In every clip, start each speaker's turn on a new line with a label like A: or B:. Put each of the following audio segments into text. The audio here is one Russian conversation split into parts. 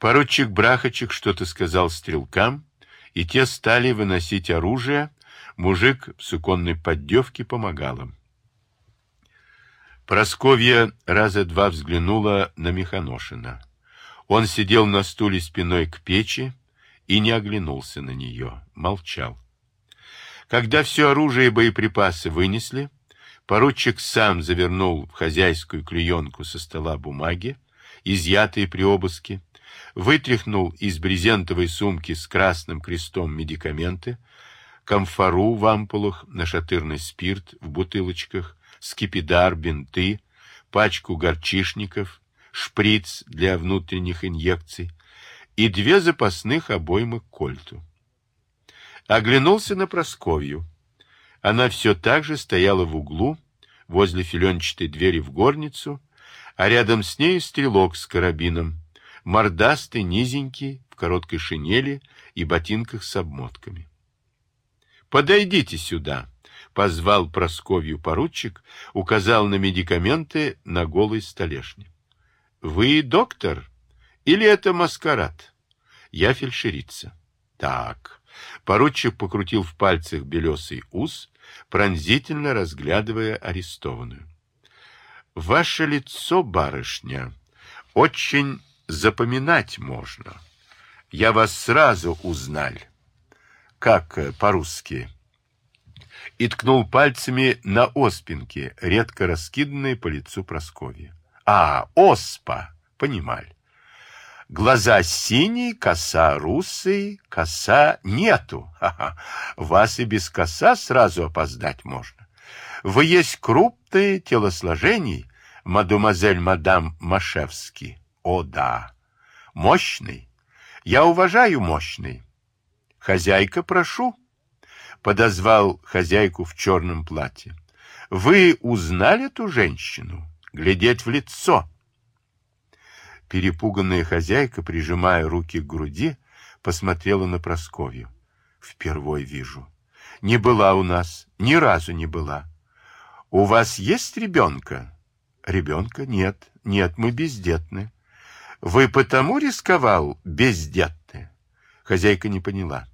A: Поручик Брахачек что-то сказал стрелкам, и те стали выносить оружие, мужик в суконной поддевке помогал им. Просковья раза два взглянула на Механошина. Он сидел на стуле спиной к печи и не оглянулся на нее, молчал. Когда все оружие и боеприпасы вынесли, поручик сам завернул в хозяйскую клеенку со стола бумаги, изъятые при обыске, вытряхнул из брезентовой сумки с красным крестом медикаменты, камфору в ампулах, нашатырный спирт в бутылочках, скипидар, бинты, пачку горчишников, шприц для внутренних инъекций и две запасных обоймы к кольту. Оглянулся на Просковью. Она все так же стояла в углу, возле филенчатой двери в горницу, а рядом с ней стрелок с карабином, мордастый, низенький, в короткой шинели и ботинках с обмотками. «Подойдите сюда!» — позвал Просковью поручик, указал на медикаменты на голой столешне. «Вы доктор? Или это маскарад?» «Я фельдшерица». «Так». Поручик покрутил в пальцах белесый ус, пронзительно разглядывая арестованную. «Ваше лицо, барышня, очень запоминать можно. Я вас сразу узнал. Как э, по-русски? И ткнул пальцами на оспинки, редко раскиданные по лицу Прасковья. А, оспа, понимали. Глаза синие, коса русый, коса нету. Ха -ха. Вас и без коса сразу опоздать можно. Вы есть крупные телосложений, мадемуазель мадам Машевский. О, да. Мощный. Я уважаю мощный. Хозяйка, прошу. Подозвал хозяйку в черном платье. Вы узнали эту женщину? Глядеть в лицо. Перепуганная хозяйка, прижимая руки к груди, посмотрела на Просковью. Впервой вижу. Не была у нас, ни разу не была. У вас есть ребенка? Ребенка нет. Нет, мы бездетны. Вы потому рисковал бездетный? Хозяйка не поняла.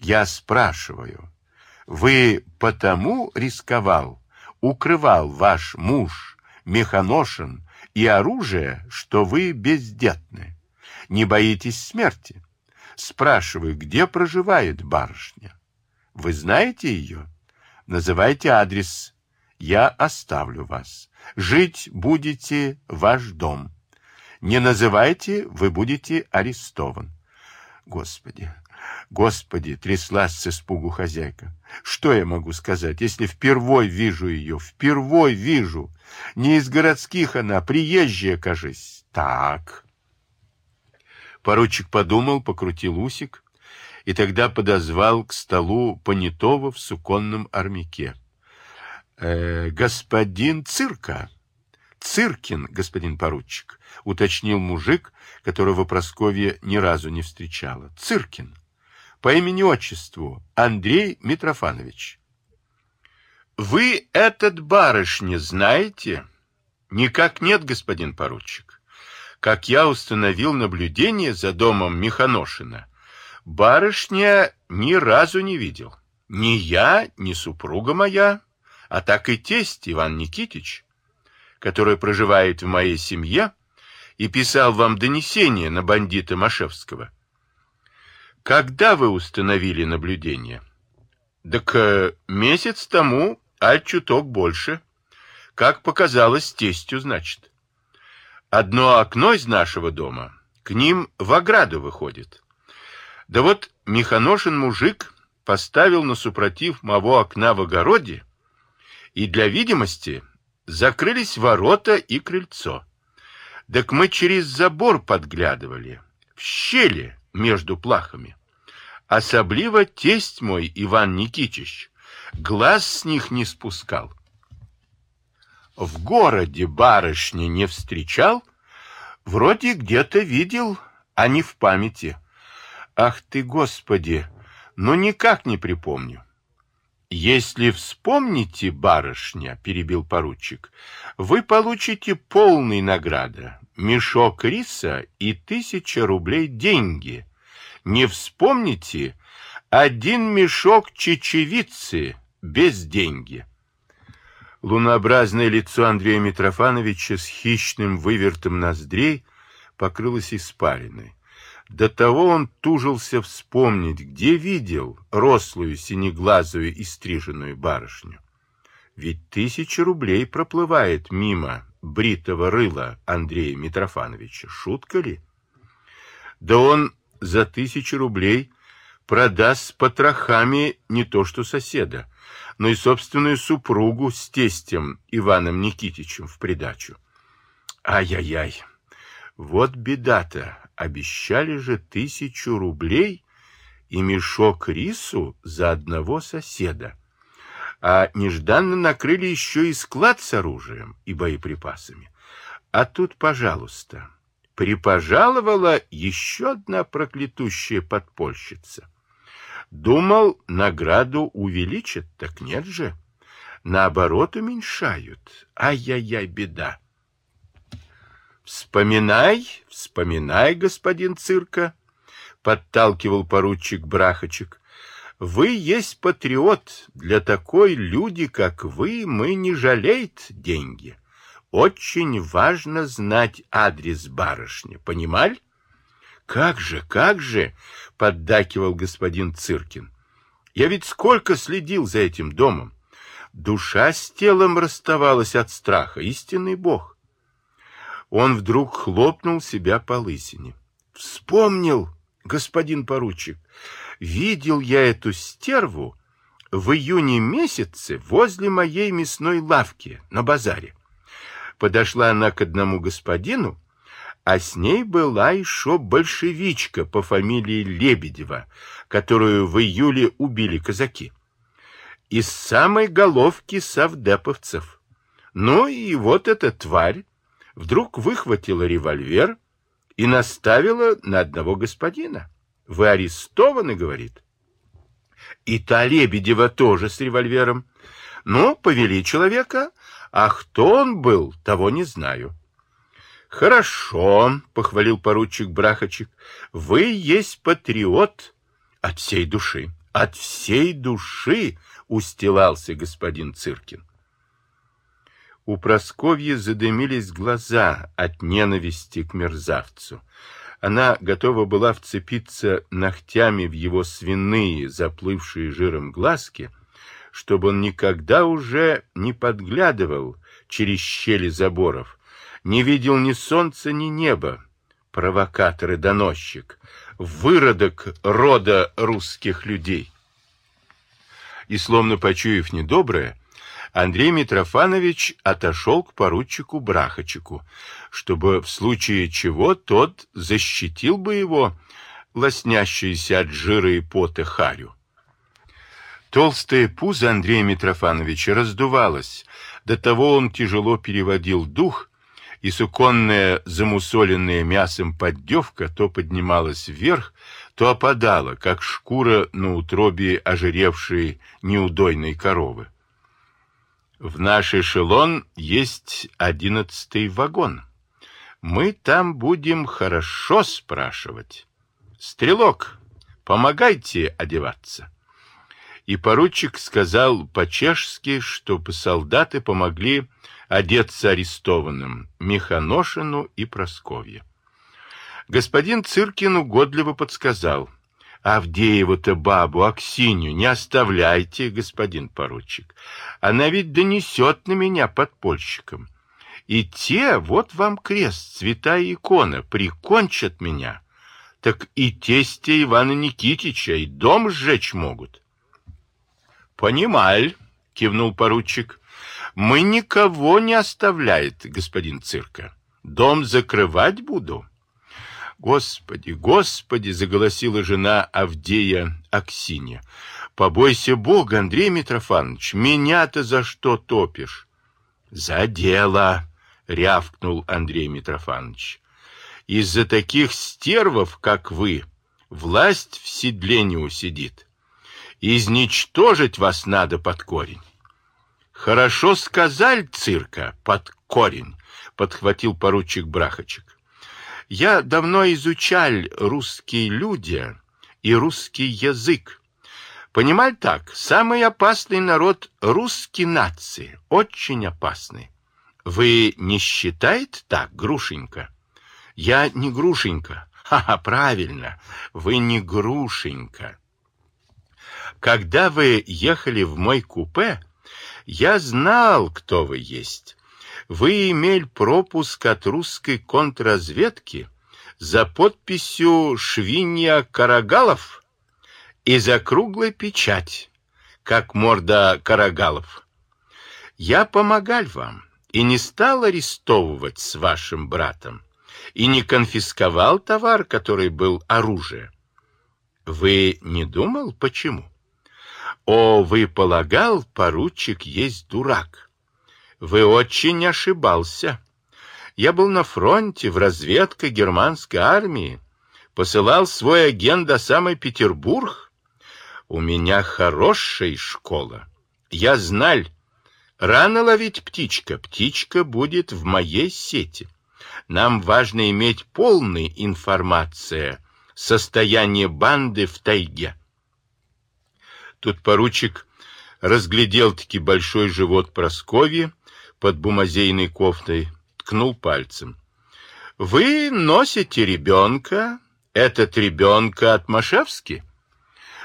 A: Я спрашиваю. Вы потому рисковал, укрывал ваш муж, механошин и оружие, что вы бездетны? Не боитесь смерти? Спрашиваю, где проживает барышня? Вы знаете ее? Называйте адрес. Я оставлю вас. Жить будете ваш дом. Не называйте, вы будете арестован. Господи, Господи, тряслась с испугу хозяйка. Что я могу сказать, если впервой вижу ее, впервой вижу? Не из городских она, приезжая, кажись. Так. Поручик подумал, покрутил усик и тогда подозвал к столу понятого в суконном армяке. «Э, «Господин Цирка!» Циркин, господин поручик, уточнил мужик, которого Просковья ни разу не встречала. Циркин. По имени-отчеству Андрей Митрофанович. Вы этот барышня знаете? Никак нет, господин поручик. Как я установил наблюдение за домом Миханошина, барышня ни разу не видел. Ни я, ни супруга моя, а так и тесть Иван Никитич который проживает в моей семье и писал вам донесение на бандита Машевского. Когда вы установили наблюдение? Так э, месяц тому, а чуток больше. Как показалось тестю, значит. Одно окно из нашего дома к ним в ограду выходит. Да вот Механошин мужик поставил на супротив моего окна в огороде и для видимости Закрылись ворота и крыльцо. Так мы через забор подглядывали, в щели между плахами. Особливо тесть мой Иван Никитич глаз с них не спускал. В городе барышни не встречал? Вроде где-то видел, а не в памяти. Ах ты, Господи, ну никак не припомню. Если вспомните, барышня, перебил поручик, вы получите полный награда. мешок риса и тысяча рублей деньги. Не вспомните один мешок чечевицы без деньги. Лунообразное лицо Андрея Митрофановича с хищным вывертом ноздрей покрылось испариной. До того он тужился вспомнить, где видел рослую, синеглазую и стриженную барышню. Ведь тысяча рублей проплывает мимо бритого рыла Андрея Митрофановича. Шутка ли? Да он за тысячу рублей продаст с потрохами не то что соседа, но и собственную супругу с тестем Иваном Никитичем в придачу. Ай-яй-яй, вот беда-то, обещали же тысячу рублей и мешок рису за одного соседа. А нежданно накрыли еще и склад с оружием и боеприпасами. А тут, пожалуйста, припожаловала еще одна проклятущая подпольщица. Думал, награду увеличат, так нет же. Наоборот, уменьшают. Ай-яй-яй, беда. «Вспоминай, вспоминай, господин Цирка», — подталкивал поручик Брахачек. «Вы есть патриот. Для такой люди, как вы, мы не жалеет деньги. Очень важно знать адрес барышни. Понимали?» «Как же, как же!» — поддакивал господин Циркин. «Я ведь сколько следил за этим домом! Душа с телом расставалась от страха, истинный бог!» Он вдруг хлопнул себя по лысине. Вспомнил, господин поручик, видел я эту стерву в июне месяце возле моей мясной лавки на базаре. Подошла она к одному господину, а с ней была еще большевичка по фамилии Лебедева, которую в июле убили казаки. Из самой головки совдеповцев. Ну и вот эта тварь вдруг выхватила револьвер и наставила на одного господина. «Вы арестованы», — говорит. И та Лебедева тоже с револьвером. Но повели человека, а кто он был, того не знаю. «Хорошо», — похвалил поручик Брахачек, — «вы есть патриот от всей души». «От всей души», — устилался господин Циркин. У Просковьи задымились глаза от ненависти к мерзавцу. Она готова была вцепиться ногтями в его свиные, заплывшие жиром глазки, чтобы он никогда уже не подглядывал через щели заборов, не видел ни солнца, ни неба. Провокатор и доносчик, выродок рода русских людей. И, словно почуяв недоброе, Андрей Митрофанович отошел к поручику Брахачику, чтобы в случае чего тот защитил бы его, лоснящийся от жира и пота харю. Толстое пузо Андрея Митрофановича раздувалось, до того он тяжело переводил дух, и суконная замусоленная мясом поддевка то поднималась вверх, то опадала, как шкура на утробе ожиревшей неудойной коровы. В наш эшелон есть одиннадцатый вагон. Мы там будем хорошо спрашивать. Стрелок, помогайте одеваться. И поручик сказал по-чешски, чтобы солдаты помогли одеться арестованным Механошину и Просковье. Господин Циркин угодливо подсказал — Авдееву-то бабу, Аксинью, не оставляйте, господин поручик. Она ведь донесет на меня подпольщикам. И те, вот вам крест, святая икона, прикончат меня. Так и тестя Ивана Никитича, и дом сжечь могут. Понималь, кивнул поручик. Мы никого не оставляет, господин Цирка. Дом закрывать буду. «Господи, Господи!» — заголосила жена Авдея Аксинья. «Побойся Бога, Андрей Митрофанович, меня-то за что топишь?» «За дело!» — рявкнул Андрей Митрофанович. «Из-за таких стервов, как вы, власть в седле не усидит. Изничтожить вас надо под корень». «Хорошо сказали, цирка, под корень», — подхватил поручик Брахачек. Я давно изучал русские люди и русский язык. Понимать так, самый опасный народ русский нации, очень опасный. Вы не считаете так, Грушенька? Я не Грушенька. Ха-ха, правильно, вы не Грушенька. Когда вы ехали в мой купе, я знал, кто вы есть. Вы имели пропуск от русской контрразведки за подписью Швинья Карагалов и за круглой печать, как морда Карагалов. Я помогал вам и не стал арестовывать с вашим братом, и не конфисковал товар, который был оружие. Вы не думал, почему? О, вы полагал, поручик есть дурак. Вы очень ошибался. Я был на фронте, в разведке германской армии, посылал свой агент до самой Петербург. У меня хорошая школа. Я знал, рано ловить птичка, птичка будет в моей сети. Нам важно иметь полную информацию состояние банды в тайге. Тут поручик разглядел-таки большой живот Прасковьи под бумазейной кофтой, ткнул пальцем. «Вы носите ребенка? Этот ребенка от Машевски?»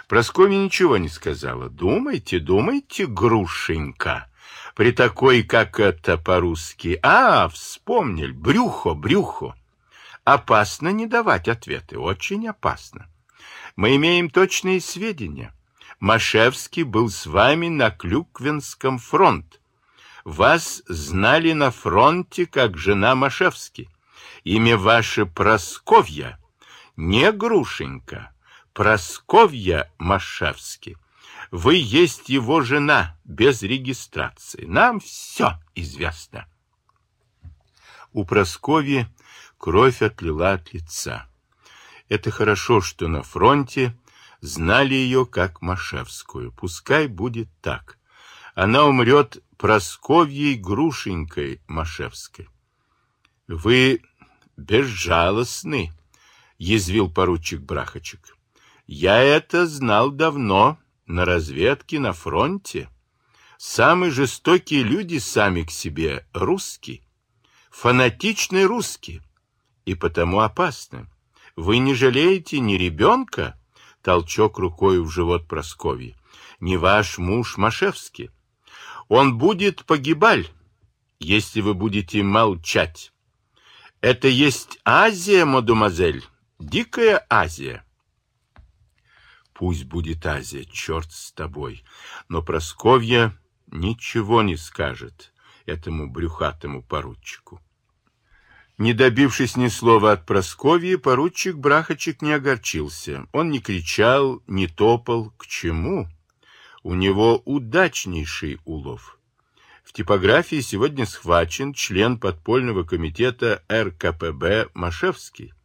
A: Прасковья ничего не сказала. «Думайте, думайте, грушенька!» При такой, как это по-русски. А, вспомнил, брюхо, брюхо. Опасно не давать ответы, очень опасно. Мы имеем точные сведения. Машевский был с вами на Клюквенском фронт. Вас знали на фронте как жена Машевски. Имя ваше Просковья, не Грушенька, Просковья Машевски. Вы есть его жена без регистрации. Нам все известно. У Просковьи кровь отлила от лица. Это хорошо, что на фронте знали ее как Машевскую. Пускай будет так. Она умрет Просковьей Грушенькой Машевской. — Вы безжалостны, — язвил поручик Брахачек. — Я это знал давно, на разведке, на фронте. Самые жестокие люди сами к себе русские, фанатичные русские, и потому опасны. Вы не жалеете ни ребенка, толчок рукой в живот Прасковьи, не ваш муж Машевский. Он будет погибаль, если вы будете молчать. Это есть Азия, мадемуазель, дикая Азия. Пусть будет Азия, черт с тобой. Но Просковья ничего не скажет этому брюхатому поручику. Не добившись ни слова от Просковьи, поручик Брахачек не огорчился. Он не кричал, не топал. К чему? У него удачнейший улов. В типографии сегодня схвачен член подпольного комитета РКПБ Машевский.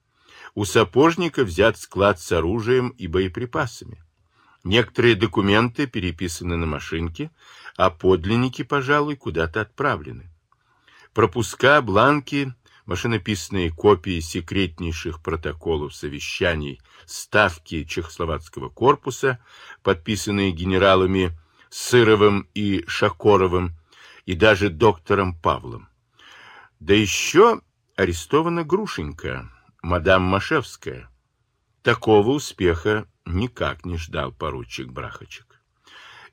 A: У сапожника взят склад с оружием и боеприпасами. Некоторые документы переписаны на машинке, а подлинники, пожалуй, куда-то отправлены. Пропуска, бланки машинописные копии секретнейших протоколов совещаний Ставки Чехословацкого корпуса, подписанные генералами Сыровым и Шакоровым и даже доктором Павлом. Да еще арестована Грушенька, мадам Машевская. Такого успеха никак не ждал поручик Брахачек.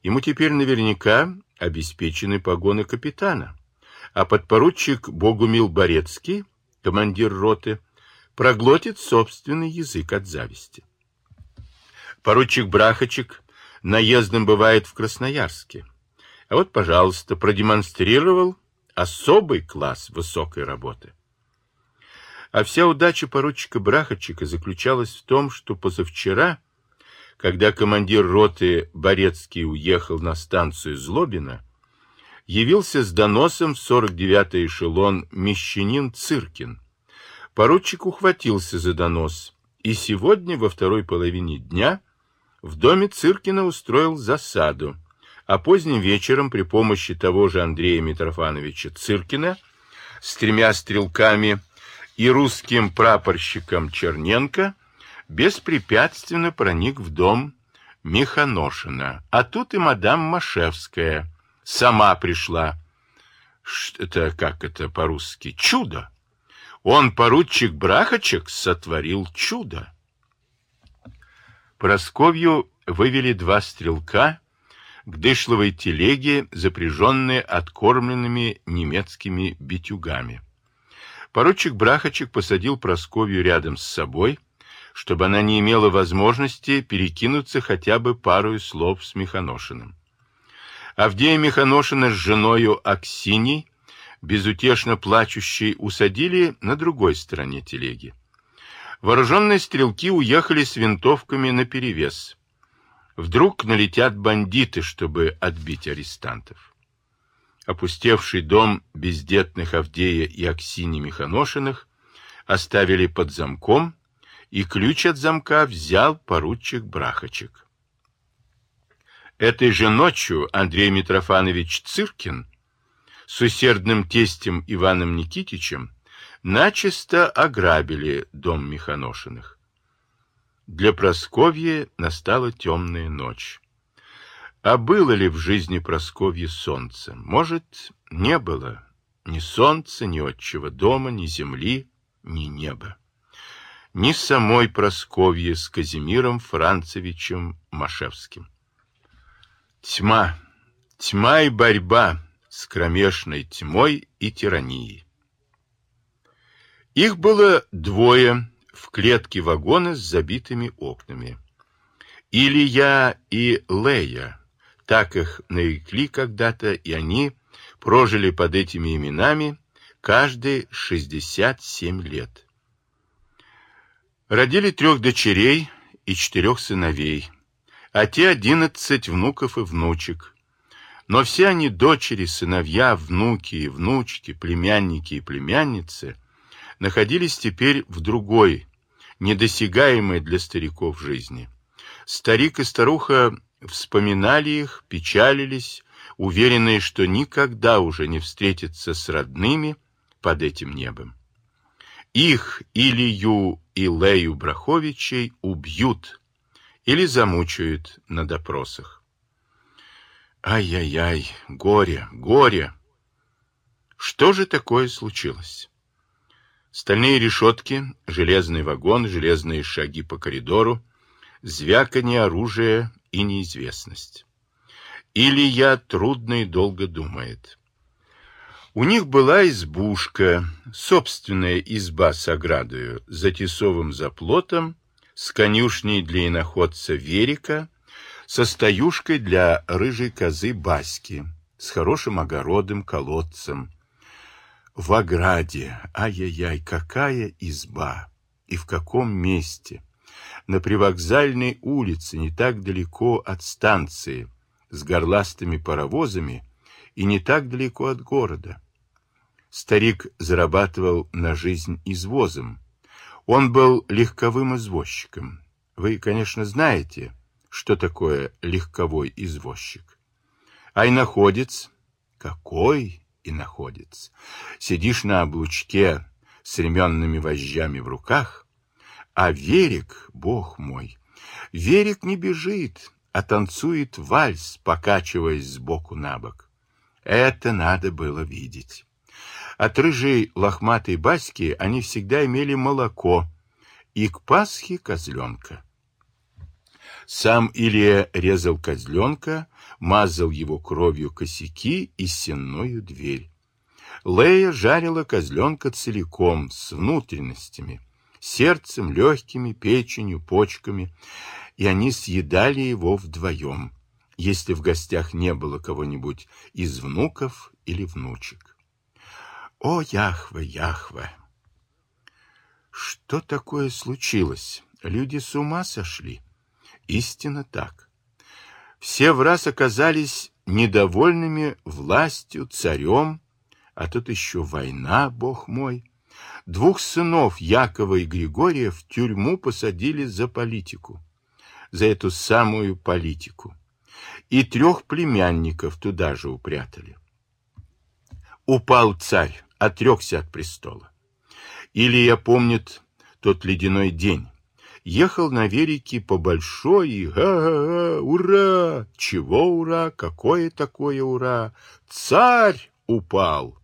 A: Ему теперь наверняка обеспечены погоны капитана а подпоручик Богумил Борецкий, командир роты, проглотит собственный язык от зависти. Поручик Брахачек наездом бывает в Красноярске. А вот, пожалуйста, продемонстрировал особый класс высокой работы. А вся удача поручика Брахачика заключалась в том, что позавчера, когда командир роты Борецкий уехал на станцию Злобина, явился с доносом в 49-й эшелон мещанин Циркин. Поручик ухватился за донос, и сегодня, во второй половине дня, в доме Циркина устроил засаду, а поздним вечером при помощи того же Андрея Митрофановича Циркина с тремя стрелками и русским прапорщиком Черненко беспрепятственно проник в дом Миханошина. А тут и мадам Машевская сама пришла. Это как это по-русски? Чудо! Он, поручик Брахачек, сотворил чудо. Просковью вывели два стрелка к дышловой телеге, запряженные откормленными немецкими битюгами. Поручик Брахачек посадил Просковью рядом с собой, чтобы она не имела возможности перекинуться хотя бы пару слов с Механошиным. Авдея Механошина с женою Аксиней безутешно плачущей, усадили на другой стороне телеги. Вооруженные стрелки уехали с винтовками наперевес. Вдруг налетят бандиты, чтобы отбить арестантов. Опустевший дом бездетных Авдея и Аксини Механошиных оставили под замком, и ключ от замка взял поручик Брахачек. Этой же ночью Андрей Митрофанович Циркин с усердным тестем Иваном Никитичем начисто ограбили дом Механошиных. Для Просковья настала темная ночь. А было ли в жизни Просковья солнце? Может, не было ни солнца, ни отчего дома, ни земли, ни неба. Ни самой Просковье с Казимиром Францевичем Машевским. Тьма, тьма и борьба с кромешной тьмой и тиранией. Их было двое в клетке вагона с забитыми окнами. Илья и Лея, так их нарекли когда-то, и они прожили под этими именами каждый 67 лет. Родили трех дочерей и четырех сыновей, а те одиннадцать внуков и внучек, но все они дочери, сыновья, внуки и внучки, племянники и племянницы находились теперь в другой, недосягаемой для стариков жизни. Старик и старуха вспоминали их, печалились, уверенные, что никогда уже не встретятся с родными под этим небом. Их Илью и Лею Браховичей убьют или замучают на допросах. Ай-яй-яй, горе, горе! Что же такое случилось? Стальные решетки, железный вагон, железные шаги по коридору, звяканье оружия и неизвестность. Или я трудно и долго думает. У них была избушка, собственная изба с оградою, за тесовым заплотом, с конюшней для иноходца Верика, со стоюшкой для рыжей козы Баски, с хорошим огородом, колодцем. В ограде, ай-яй-яй, какая изба! И в каком месте? На привокзальной улице, не так далеко от станции, с горластыми паровозами и не так далеко от города. Старик зарабатывал на жизнь извозом. Он был легковым извозчиком. Вы, конечно, знаете, что такое легковой извозчик. А иноходец? Какой иноходец? Сидишь на облучке с ременными вожжами в руках, а Верик, бог мой, Верик не бежит, а танцует вальс, покачиваясь сбоку на бок. Это надо было видеть. От рыжей лохматой баски они всегда имели молоко, и к Пасхе козленка. Сам Илья резал козленка, мазал его кровью косяки и сенную дверь. Лея жарила козленка целиком, с внутренностями, сердцем, легкими, печенью, почками, и они съедали его вдвоем, если в гостях не было кого-нибудь из внуков или внучек. О, Яхва, Яхва! Что такое случилось? Люди с ума сошли? Истинно так. Все в раз оказались недовольными властью, царем, а тут еще война, бог мой. Двух сынов Якова и Григория в тюрьму посадили за политику, за эту самую политику. И трех племянников туда же упрятали. Упал царь, отрекся от престола. Илья помнит тот ледяной день. Ехал на велике по большой и га-га-га, ура! Чего ура? Какое такое ура? Царь упал!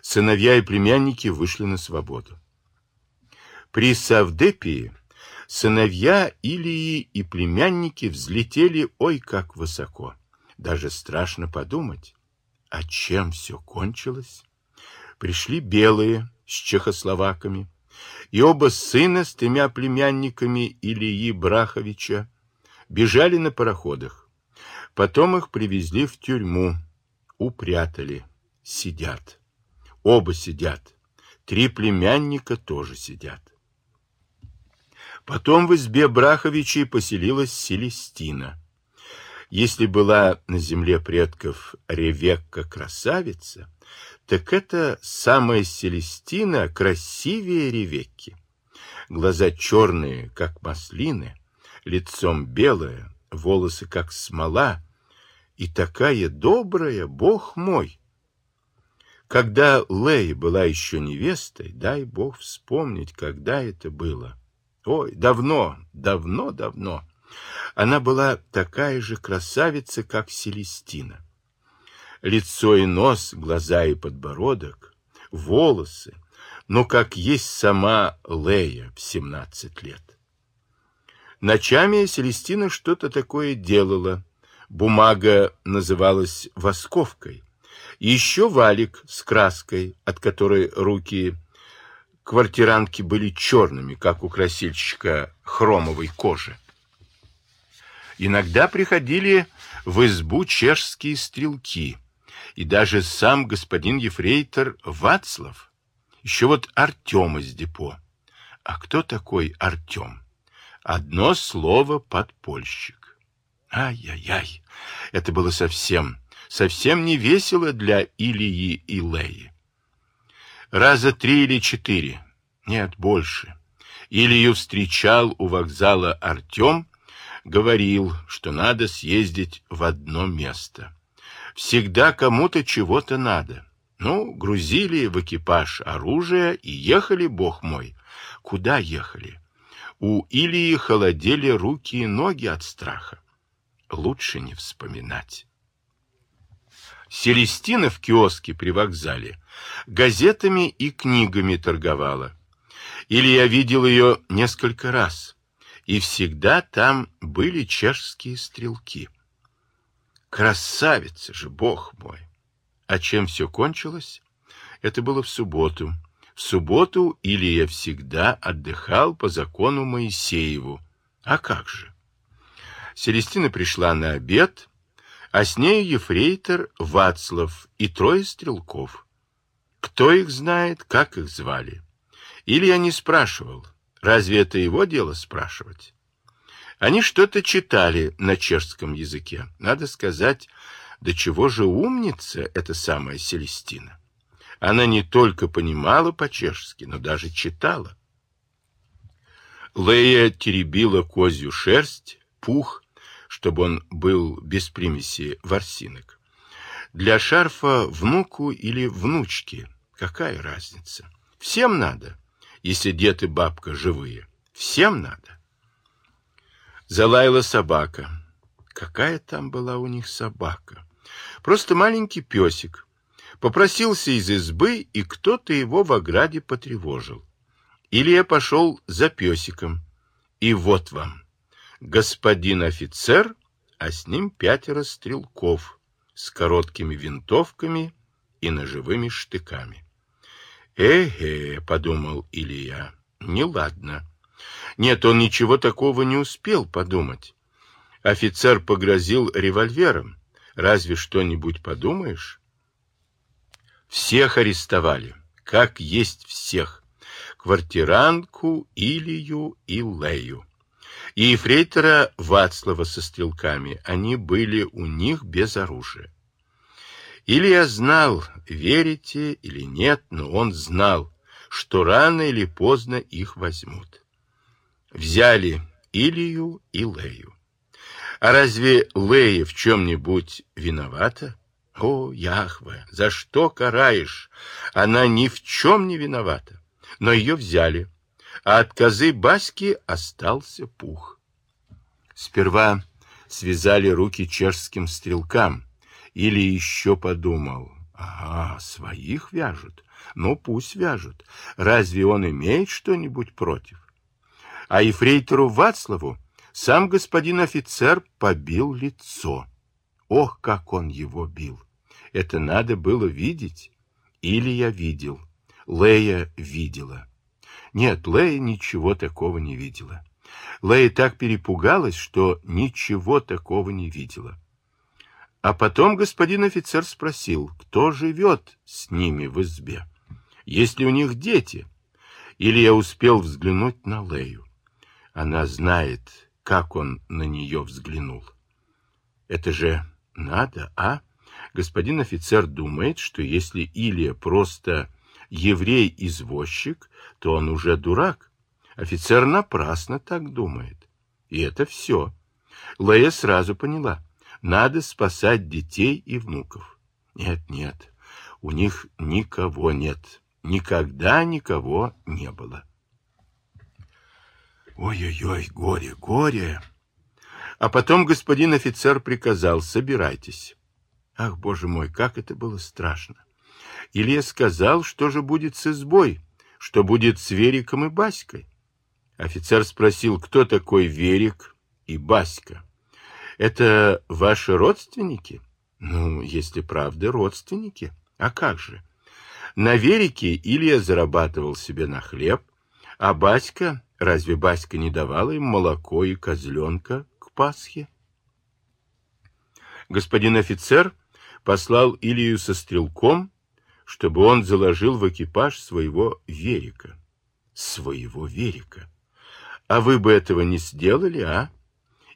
A: Сыновья и племянники вышли на свободу. При Савдепии сыновья Илии и племянники взлетели ой как высоко. Даже страшно подумать, а чем все кончилось? Пришли белые с чехословаками, и оба сына с тремя племянниками Ильи Браховича бежали на пароходах. Потом их привезли в тюрьму, упрятали, сидят. Оба сидят. Три племянника тоже сидят. Потом в избе Браховичей поселилась Селестина. Если была на земле предков Ревекка-красавица, так это самая Селестина красивее Ревекки. Глаза черные, как маслины, лицом белое, волосы как смола, и такая добрая, бог мой. Когда Лей была еще невестой, дай бог вспомнить, когда это было. Ой, давно, давно, давно. Она была такая же красавица, как Селестина. Лицо и нос, глаза и подбородок, волосы, но как есть сама Лея в семнадцать лет. Ночами Селестина что-то такое делала. Бумага называлась восковкой. еще валик с краской, от которой руки квартирантки были черными, как у красильщика хромовой кожи. Иногда приходили в избу чешские стрелки, и даже сам господин ефрейтор Вацлав, еще вот Артем из депо. А кто такой Артем? Одно слово подпольщик. Ай-яй-яй, это было совсем, совсем не весело для Илии и Леи. Раза три или четыре, нет, больше. Илью встречал у вокзала Артем, говорил, что надо съездить в одно место. Всегда кому-то чего-то надо. Ну, грузили в экипаж оружие и ехали, бог мой. Куда ехали? У Илии холодели руки и ноги от страха. Лучше не вспоминать. Селестина в киоске при вокзале газетами и книгами торговала. Или я видел ее несколько раз, и всегда там были чешские стрелки. Красавица же, бог мой! А чем все кончилось? Это было в субботу. В субботу Илья всегда отдыхал по закону Моисееву. А как же? Селестина пришла на обед, а с ней ефрейтор Вацлав и трое стрелков. Кто их знает, как их звали? Или я не спрашивал. Разве это его дело спрашивать? Они что-то читали на чешском языке. Надо сказать, до чего же умница эта самая Селестина. Она не только понимала по-чешски, но даже читала. Лея теребила козью шерсть, пух, чтобы он был без примеси ворсинок. Для шарфа внуку или внучке какая разница? Всем надо, если дед и бабка живые. Всем надо. Залаяла собака. Какая там была у них собака? Просто маленький песик. Попросился из избы, и кто-то его в ограде потревожил. Илья пошел за песиком. И вот вам. Господин офицер, а с ним пятеро стрелков с короткими винтовками и ножевыми штыками. «Э-э», — подумал Илья, — «неладно». Нет, он ничего такого не успел подумать. Офицер погрозил револьвером. Разве что-нибудь подумаешь? Всех арестовали, как есть всех. Квартиранку, Илью и Лею. И ефрейтора Вацлава со стрелками. Они были у них без оружия. Или я знал, верите или нет, но он знал, что рано или поздно их возьмут. Взяли Илью и Лею. А разве Лея в чем-нибудь виновата? О, Яхве, за что караешь? Она ни в чем не виновата. но ее взяли, а от козы Баски остался пух. Сперва связали руки чешским стрелкам, или еще подумал, ага, своих вяжут, ну пусть вяжут, разве он имеет что-нибудь против? А ефрейтору Вацлаву сам господин офицер побил лицо. Ох, как он его бил! Это надо было видеть. Или я видел. Лея видела. Нет, Лея ничего такого не видела. Лея так перепугалась, что ничего такого не видела. А потом господин офицер спросил, кто живет с ними в избе. Есть ли у них дети? Или я успел взглянуть на Лею. Она знает, как он на нее взглянул. Это же надо, а? Господин офицер думает, что если Илия просто еврей-извозчик, то он уже дурак. Офицер напрасно так думает. И это все. Лея сразу поняла. Надо спасать детей и внуков. Нет, нет, у них никого нет. Никогда никого не было. Ой-ой-ой, горе, горе. А потом господин офицер приказал, собирайтесь. Ах, боже мой, как это было страшно. Илья сказал, что же будет с избой, что будет с Вериком и Баськой. Офицер спросил, кто такой Верик и Баська. Это ваши родственники? Ну, если правда, родственники. А как же? На Верике Илья зарабатывал себе на хлеб, а Баська, разве Баська не давала им молоко и козленка к Пасхе? Господин офицер послал Илью со стрелком, чтобы он заложил в экипаж своего Верика. Своего Верика. А вы бы этого не сделали, а?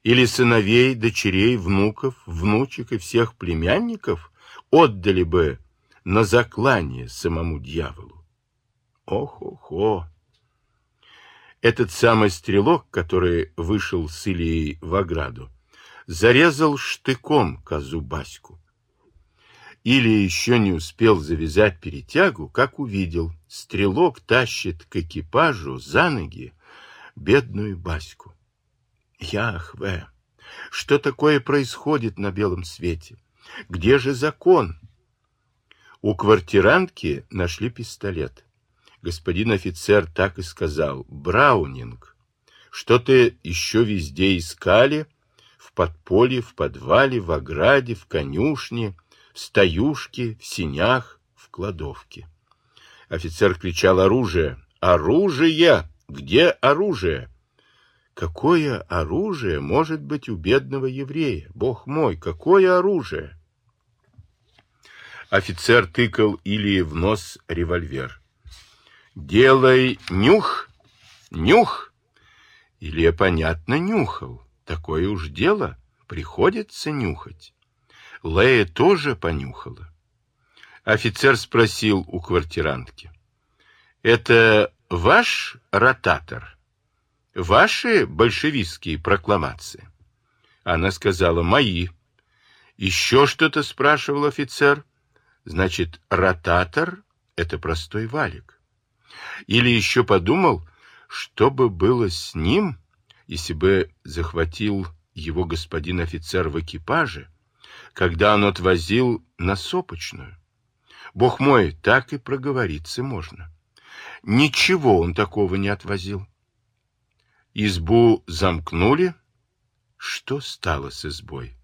A: Или сыновей, дочерей, внуков, внучек и всех племянников отдали бы на заклание самому дьяволу? Ох-охо! Этот самый стрелок, который вышел с Ильей в ограду, зарезал штыком козу Баську. Или еще не успел завязать перетягу, как увидел, стрелок тащит к экипажу за ноги бедную Баську. Яхве, что такое происходит на белом свете? Где же закон? У квартирантки нашли пистолет. Господин офицер так и сказал. Браунинг. Что-то еще везде искали. В подполье, в подвале, в ограде, в конюшне в стоюшке, в синях, в кладовке. Офицер кричал «Оружие! Оружие! Где оружие?» Какое оружие может быть у бедного еврея? Бог мой, какое оружие? Офицер тыкал Илии в нос револьвер. «Делай нюх! Нюх!» Илья, понятно, нюхал. Такое уж дело, приходится нюхать. Лея тоже понюхала. Офицер спросил у квартирантки. «Это ваш ротатор? Ваши большевистские прокламации?» Она сказала «Мои». «Еще что-то?» спрашивал офицер. «Значит, ротатор — это простой валик». Или еще подумал, что бы было с ним, если бы захватил его господин офицер в экипаже, когда он отвозил на сопочную. Бог мой, так и проговориться можно. Ничего он такого не отвозил. Избу замкнули. Что стало с избой?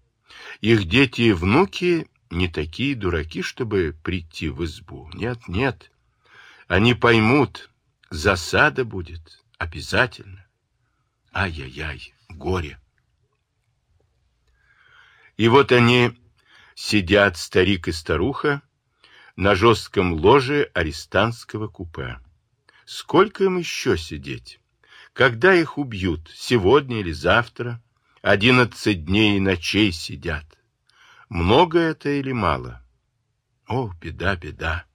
A: Их дети и внуки не такие дураки, чтобы прийти в избу. Нет, нет. Они поймут, засада будет обязательно. Ай-яй-яй, горе. И вот они сидят старик и старуха на жестком ложе арестантского купе. Сколько им еще сидеть? Когда их убьют? Сегодня или завтра? Одиннадцать дней и ночей сидят. Много это или мало? О, беда, беда.